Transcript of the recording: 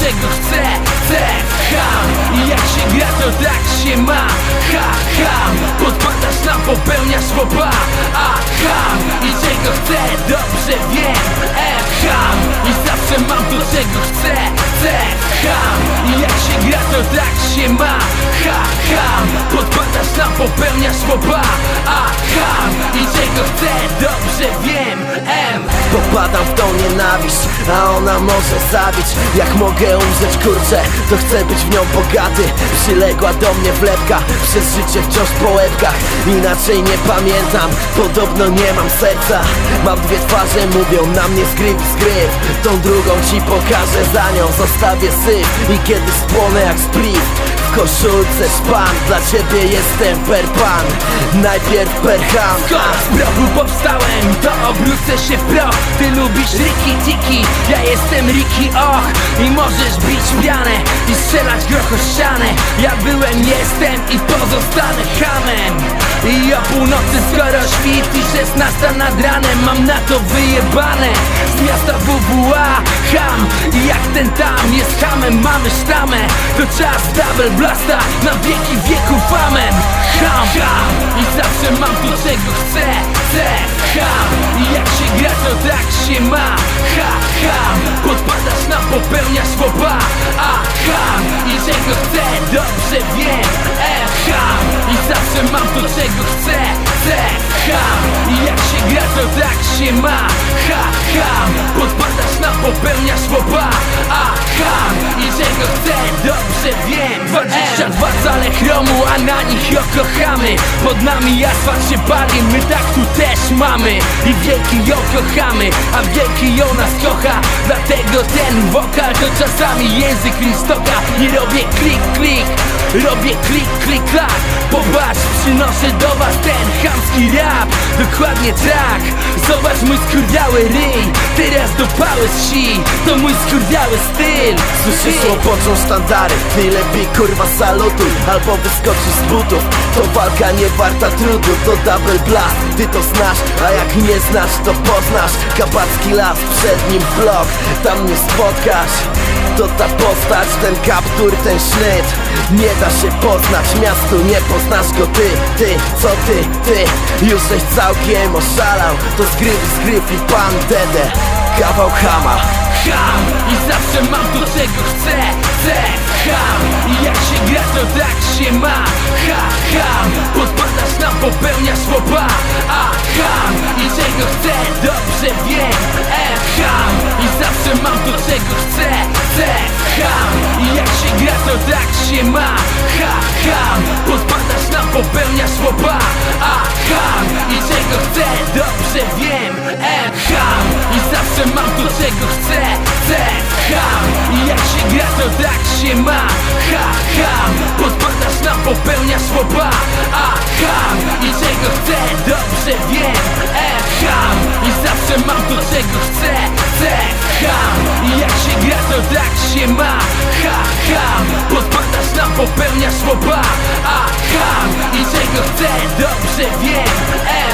tego chcę, chcę Ham. I jak się gra to tak się ma. Ha ham. Podpadasz tam popełniasz łoba A ham. I czego chcę dobrze wiem. Się gra to tak się ma. Ha, ham Podpadasz nam, popełniasz łopa A ham I czego chcę, dobrze wiem. M. Popadam w tą nienawiść, a ona może zabić. Jak mogę umrzeć kurczę, to chcę być w nią bogaty. Przyległa do mnie wlepka, przez życie wciąż po łebkach. Inaczej nie pamiętam, podobno nie mam serca. Mam dwie twarze, mówią na mnie zgryw, zgryw. Tą drugą ci pokażę, za nią zostawię syf. I kiedy spłonę jak spliff w koszulce szpan Dla ciebie jestem perpan Najpierw perham z prochu powstałem, to obrócę się w proch. Ty lubisz Riki Tiki, ja jestem Riki Och. I możesz bić pianę i strzelać groch ścianę. Ja byłem, jestem i pozostanę hamem. I o północy skoro świt i 16 nad ranem. Mam na to wyjebane. Z miasta WWA ham. I jak ten tam jest hamem, mamy sztamę. To czas double blasta na wieki wieków famem. Ham, ham. I zawsze mam to czego chcę, chcę Ham. I jak się gra to tak się ma. Ha, ham Popełniasz łopa A, ham I czego chcę, dobrze wiem. E, ham I zawsze mam to czego chcę, chcę Ham I jak się gra to tak się ma ham Podpadasz nam, popełniasz łopa A, ham I czego chcę, dobrze wiem. 22 cale chromu, a na nich ją kochamy. Pod nami asfalt się pali, my tak tu też mamy. I wielki ją kochamy, a wielki ją nas kocha. Dlatego ten wokal to czasami język listoka. Nie robię klik, klik, robię klik, klik, klak. Popatrz, przynoszę do was ten chamski rap. Dokładnie tak, zobacz mój skurwiały ryj Teraz do pały z si, to mój skurwiały styl. Słyszysz łopoczą sztandary Ty lepiej kurwa salutuj Albo wyskoczysz z butów To walka nie warta trudu To double blast. Ty to znasz, a jak nie znasz to poznasz. Kabacki las, przed nim blok Tam nie spotkasz to ta postać, ten kaptur, ten sznyt Nie da się poznać miastu, nie poznasz go ty Ty, co ty, ty. Już żeś całkiem oszalał To zgryw, zgryw i pan Dede. Kawał chama. Ham I zawsze mam to czego chcę, chcę. Ham I jak się gra to tak się ma. Ha, ham Podpadasz nam, popełniasz łopa A, ham I czego chcę, dobrze wiem. E, ham I zawsze mam to czego chcę, to tak się ma. Ha, ham Podpadasz nam, popełniasz łopa A, ham I czego chcę, dobrze wiem. E, ham I zawsze mam to czego chcę, chcę ham I jak się gra to tak się ma. Ha, ham Podpadasz nam, popełniasz łopa A, ham I czego chcę, dobrze wiem. E, ham I zawsze mam to czego chcę, chcę ham I jak się gra to tak się ma. Ha, ham popełniasz łopa A, ham I czego chcę, dobrze wiem